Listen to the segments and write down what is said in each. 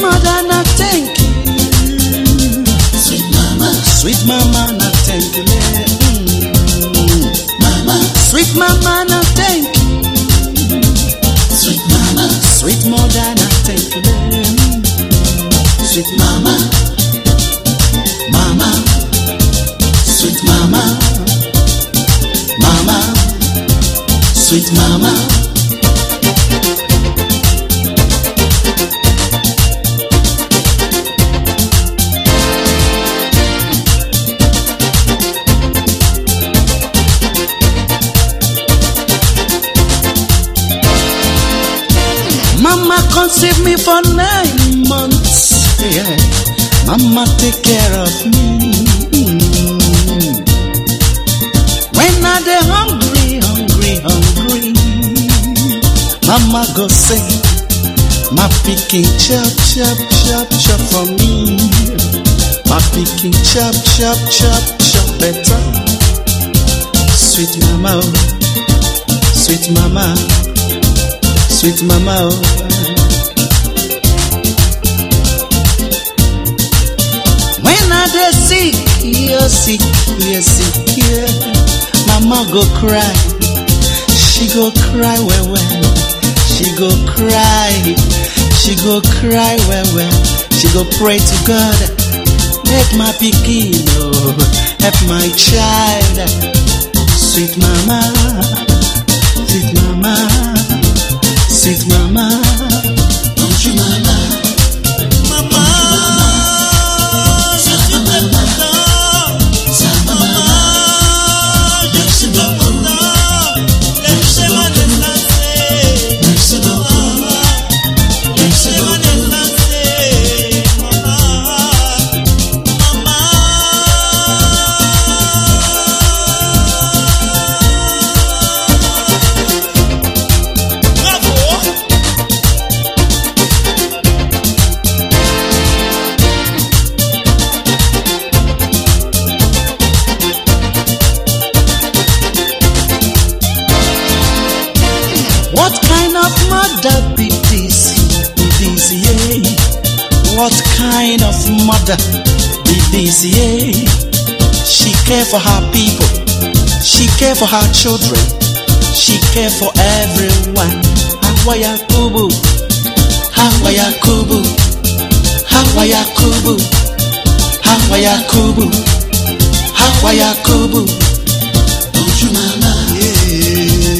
mother, not thank you. Sweet mama, sweet mama, not thank you. Mama, sweet mama, not thank you. Sweet mama, sweet mother, not thank you. Sweet mama, mama, sweet mama, mama, sweet mama. Conceived me for nine months. Yeah. Mama take care of me. When I dey hungry, hungry, hungry, Mama go say, my pikin chop, chop, chop, chop for me. My pikin chop, chop, chop, chop better. Sweet mama, oh, sweet mama. Oh. Sweet mama, oh. Dey sick, you're sick, you're sick, yeah. Mama go cry, she go cry well well. She go cry, she go cry well well. She go pray to God, make my pikin, oh, help my child. Sweet mama, sweet mama. Sweet mama, Don't you mama, be this, yeah? She care for her people, she care for her children, she care for everyone. Hawa Yakubu, Hawa Yakubu, Hawa Yakubu, Hawa Yakubu, Hawa Yakubu. Don't you mama,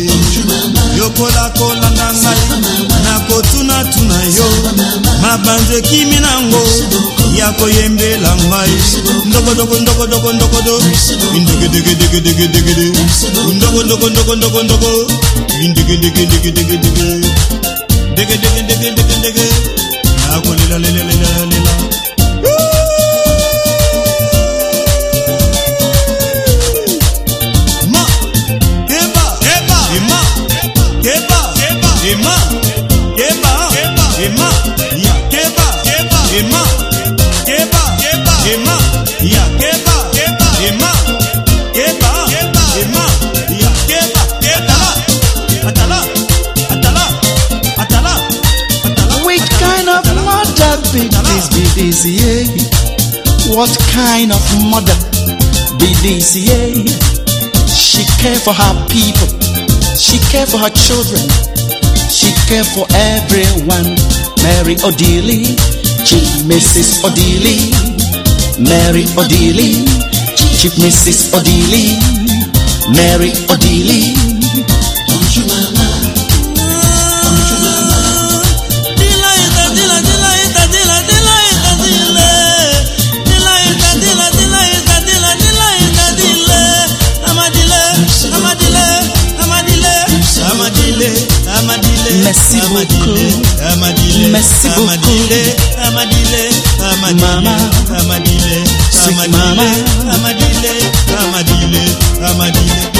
don't you mama, yokolakolanga ngai nakotunatuna yo. Mabanzo ekimi nango ya koyembela ngai. Ndokodoko ndokodoko ndokodo indegedegedegedegede ndokondoko ndokondoko ndoko indegedegedegedegede degedegedegedegede nakolelalelalelalela be this, be this, yeah? What kind of mother be this, yeah? She care for her people, she care for her children, she care for everyone. Mary Odili, Chief Mrs. Odili, Mary Odili, Chief Mrs. Odili, Mary Odili. don't you mama, beaucoup. Merci beaucoup. amadile, amadile, amadile, Mama. amadile, Sweet amadile,